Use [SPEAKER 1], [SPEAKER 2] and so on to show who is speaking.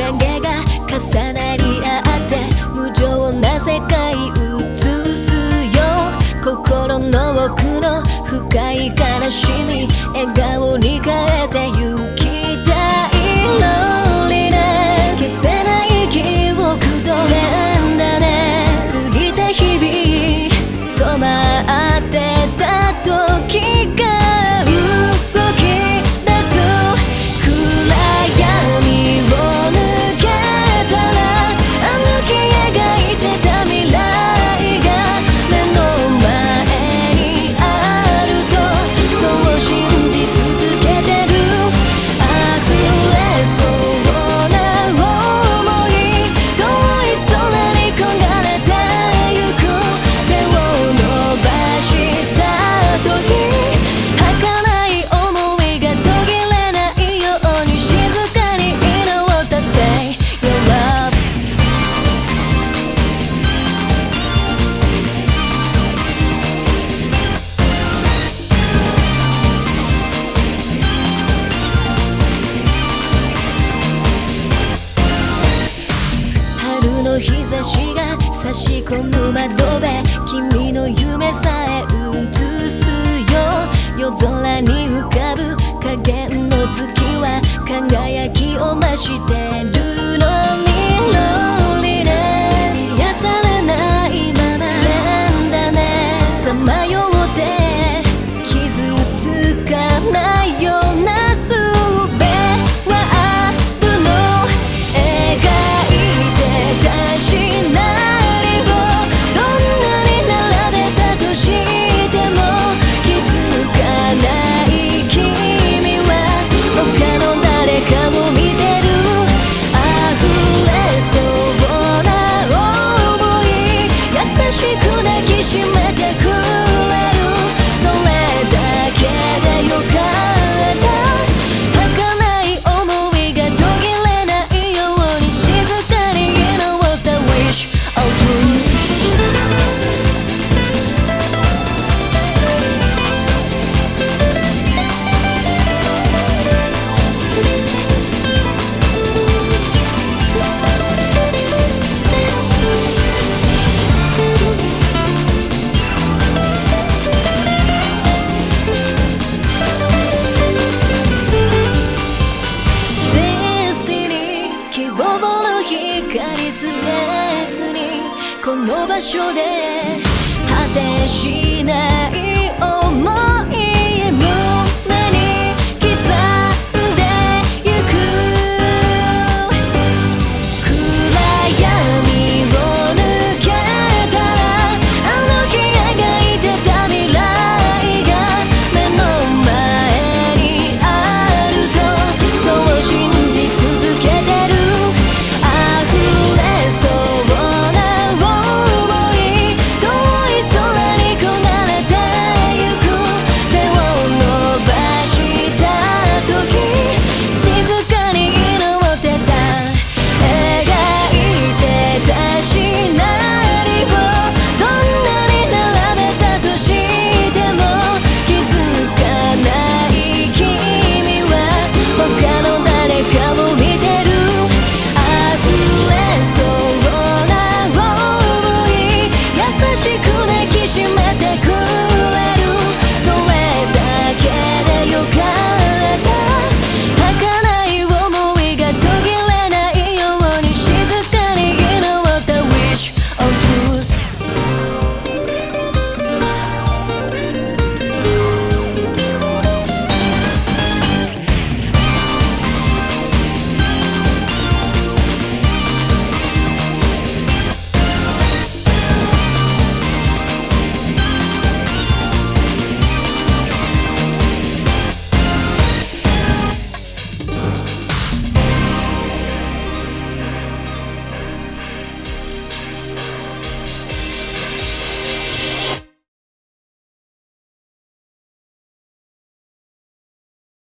[SPEAKER 1] 影が重なし込む窓辺君の夢さえ映すよ。夜空に浮かぶ加減の月は輝きを増して。この場所で果てしない